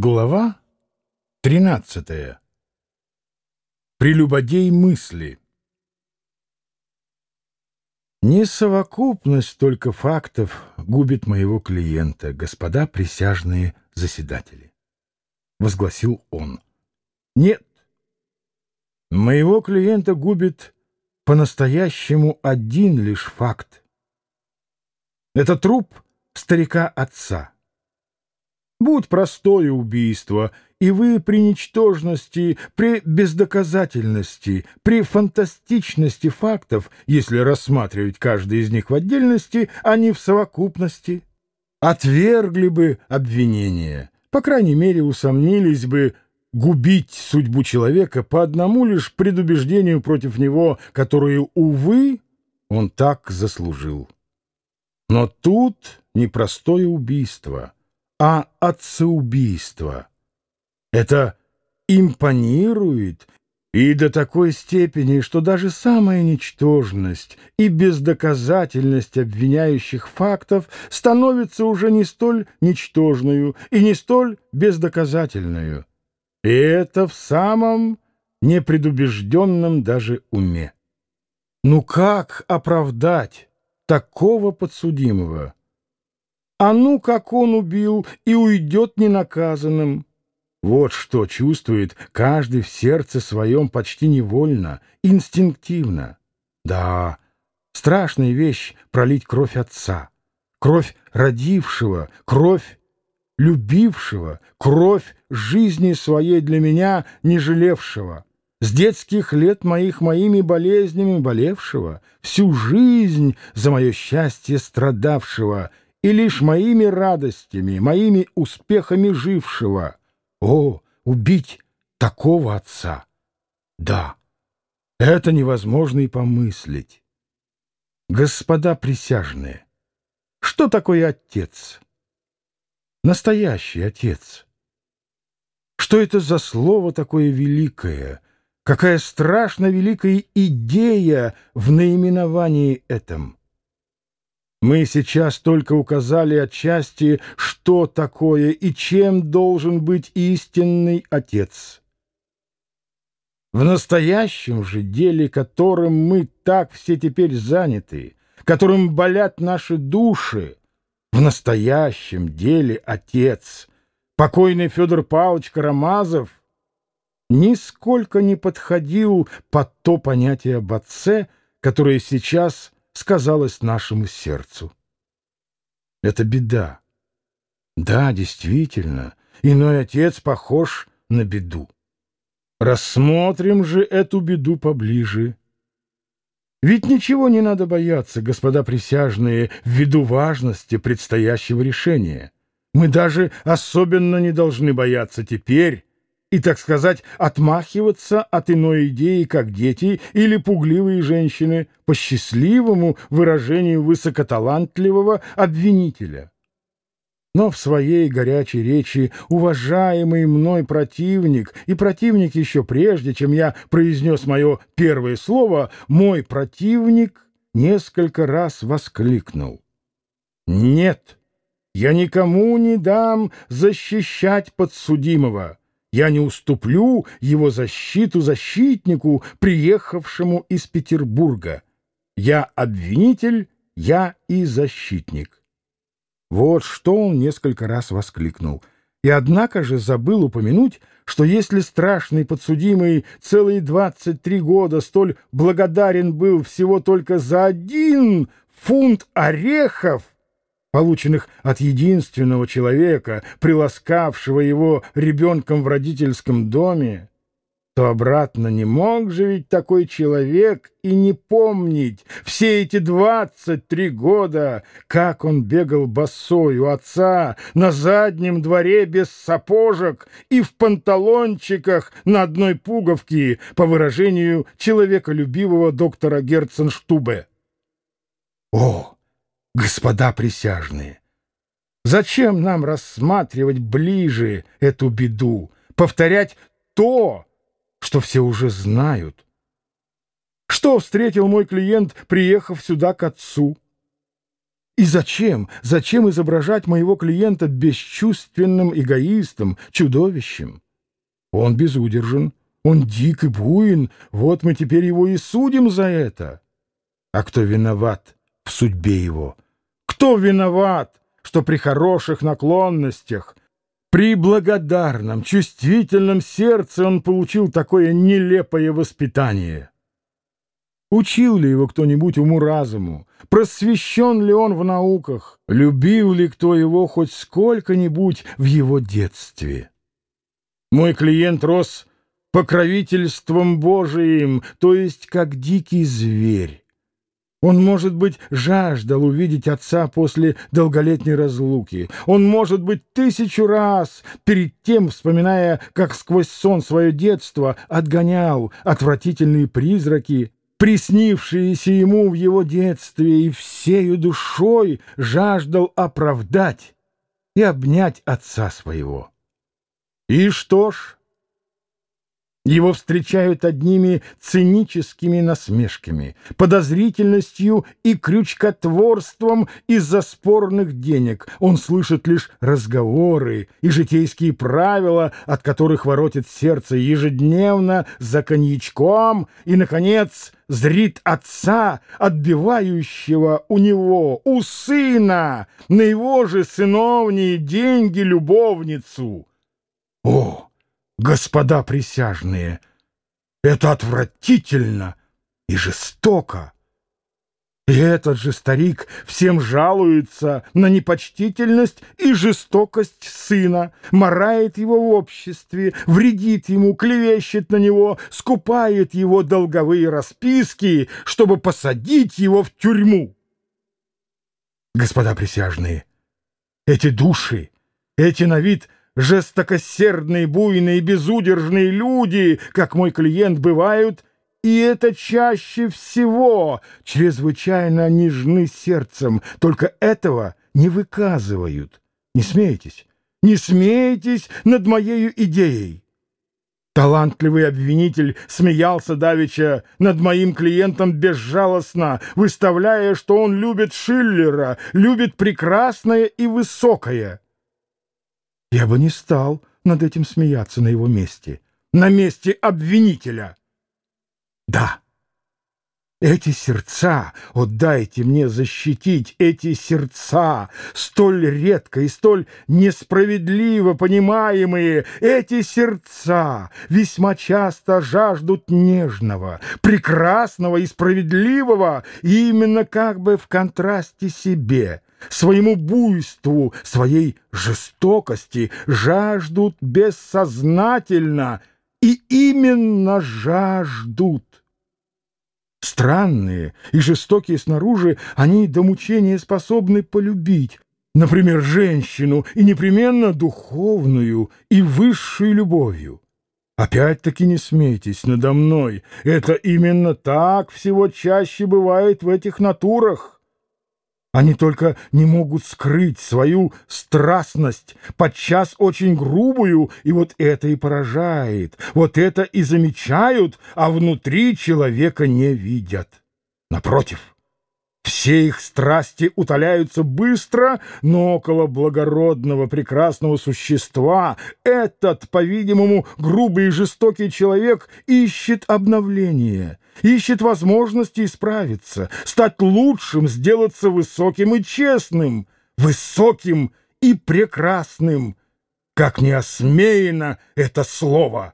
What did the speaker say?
Глава 13. Прелюбодей мысли. Не совокупность только фактов губит моего клиента, господа присяжные заседатели, — возгласил он. Нет, моего клиента губит по-настоящему один лишь факт. Это труп старика-отца. Будь простое убийство, и вы при ничтожности, при бездоказательности, при фантастичности фактов, если рассматривать каждый из них в отдельности, а не в совокупности, отвергли бы обвинение, по крайней мере усомнились бы губить судьбу человека по одному лишь предубеждению против него, которое, увы, он так заслужил. Но тут непростое убийство — а отцеубийство. Это импонирует и до такой степени, что даже самая ничтожность и бездоказательность обвиняющих фактов становится уже не столь ничтожную и не столь бездоказательную. И это в самом непредубежденном даже уме. Ну как оправдать такого подсудимого? А ну, как он убил, и уйдет ненаказанным. Вот что чувствует каждый в сердце своем почти невольно, инстинктивно. Да, страшная вещь — пролить кровь отца, кровь родившего, кровь любившего, кровь жизни своей для меня не жалевшего, с детских лет моих моими болезнями болевшего, всю жизнь за мое счастье страдавшего — и лишь моими радостями, моими успехами жившего. О, убить такого отца! Да, это невозможно и помыслить. Господа присяжные, что такое отец? Настоящий отец. Что это за слово такое великое? Какая страшно великая идея в наименовании этом? Мы сейчас только указали отчасти, что такое и чем должен быть истинный Отец. В настоящем же деле, которым мы так все теперь заняты, которым болят наши души, в настоящем деле Отец, покойный Федор Павлович Карамазов, нисколько не подходил под то понятие об Отце, которое сейчас – сказалось нашему сердцу. Это беда. Да, действительно, иной отец похож на беду. Рассмотрим же эту беду поближе. Ведь ничего не надо бояться, господа присяжные, ввиду важности предстоящего решения. Мы даже особенно не должны бояться теперь, и, так сказать, отмахиваться от иной идеи, как дети или пугливые женщины, по счастливому выражению высокоталантливого обвинителя. Но в своей горячей речи уважаемый мной противник, и противник еще прежде, чем я произнес мое первое слово, мой противник несколько раз воскликнул. «Нет, я никому не дам защищать подсудимого» Я не уступлю его защиту защитнику, приехавшему из Петербурга. Я обвинитель, я и защитник. Вот что он несколько раз воскликнул. И однако же забыл упомянуть, что если страшный подсудимый целые двадцать три года столь благодарен был всего только за один фунт орехов, полученных от единственного человека, приласкавшего его ребенком в родительском доме, то обратно не мог же ведь такой человек и не помнить все эти двадцать три года, как он бегал босой у отца на заднем дворе без сапожек и в панталончиках на одной пуговке, по выражению человеколюбивого доктора Герценштубе. О! Господа присяжные. Зачем нам рассматривать ближе эту беду, повторять то, что все уже знают? Что встретил мой клиент, приехав сюда к отцу? И зачем, зачем изображать моего клиента бесчувственным эгоистом, чудовищем? Он безудержен, он дик и буин, вот мы теперь его и судим за это. А кто виноват в судьбе его? Кто виноват, что при хороших наклонностях, при благодарном, чувствительном сердце он получил такое нелепое воспитание? Учил ли его кто-нибудь уму-разуму? Просвещен ли он в науках? Любил ли кто его хоть сколько-нибудь в его детстве? Мой клиент рос покровительством Божиим, то есть как дикий зверь. Он, может быть, жаждал увидеть отца после долголетней разлуки. Он, может быть, тысячу раз перед тем, вспоминая, как сквозь сон свое детство отгонял отвратительные призраки, приснившиеся ему в его детстве, и всею душой жаждал оправдать и обнять отца своего. И что ж, его встречают одними циническими насмешками, подозрительностью и крючкотворством из-за спорных денег. Он слышит лишь разговоры и житейские правила, от которых воротит сердце ежедневно за коньячком и, наконец, зрит отца, отбивающего у него, у сына, на его же сыновние деньги любовницу. О! Господа присяжные, это отвратительно и жестоко. И этот же старик всем жалуется на непочтительность и жестокость сына, морает его в обществе, вредит ему, клевещет на него, скупает его долговые расписки, чтобы посадить его в тюрьму. Господа присяжные, эти души, эти на вид жестокосердные, буйные, безудержные люди, как мой клиент, бывают, и это чаще всего чрезвычайно нежны сердцем, только этого не выказывают. Не смейтесь, не смейтесь над моею идеей. Талантливый обвинитель смеялся давеча над моим клиентом безжалостно, выставляя, что он любит Шиллера, любит прекрасное и высокое. Я бы не стал над этим смеяться на его месте, на месте обвинителя. Да, эти сердца, отдайте мне защитить эти сердца, столь редко и столь несправедливо понимаемые, эти сердца весьма часто жаждут нежного, прекрасного и справедливого, именно как бы в контрасте себе — своему буйству, своей жестокости жаждут бессознательно и именно жаждут. Странные и жестокие снаружи, они до мучения способны полюбить, например, женщину, и непременно духовную и высшую любовью. Опять-таки не смейтесь надо мной, это именно так всего чаще бывает в этих натурах. Они только не могут скрыть свою страстность, подчас очень грубую, и вот это и поражает, вот это и замечают, а внутри человека не видят. Напротив, все их страсти утоляются быстро, но около благородного прекрасного существа этот, по-видимому, грубый и жестокий человек ищет обновления, ищет возможности исправиться, стать лучшим, сделаться высоким и честным, высоким и прекрасным. Как не осмеяно это слово!